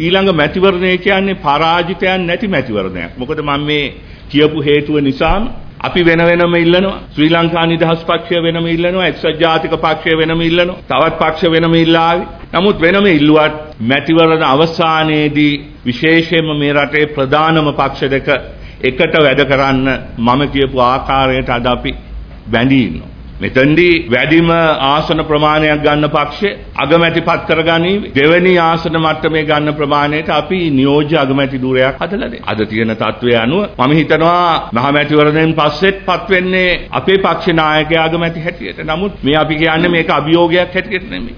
ඊළඟ මැතිවරණය කියන්නේ පරාජිතයන් නැති මැතිවරණයක්. මොකද මම මේ කියපු හේතුව නිසාම අපි වෙන වෙනම ඉල්ලනවා. ශ්‍රී ලංකා නිදහස් පක්ෂය වෙනම ඉල්ලනවා. එක්සත් ජාතික පක්ෂය වෙනම ඉල්ලනවා. තවත් පක්ෂ වෙනම ඉල්ලාවි. නමුත් වෙනම ඉල්ලුවත් මැතිවරණ අවසානයේදී විශේෂයෙන්ම මේ රටේ ප්‍රධානම පක්ෂ දෙක එකට වැඩ කරන්න මම කියපු ආකාරයට අද අපි බැඳී ඉන්නවා. මෙතෙන්දී වැඩිම ආසන ප්‍රමාණයක් ගන්න පක්ෂය අගමැති පත් කරගනීවි. දෙවෙනි ආසන මට්ටමේ ගන්න ප්‍රමාණයට අපි නියෝජ්‍ය අගමැති ධූරයක් හදලා දෙන්න. අද තියෙන තත්ත්වය අනුව මම හිතනවා මහමැතිවරණයෙන් පස්සෙත් පත් වෙන්නේ අපේ පක්ෂ නායකයා අගමැති හැටියට. නමුත් මේ අපි කියන්නේ මේක අභියෝගයක් හැටියට නෙමෙයි.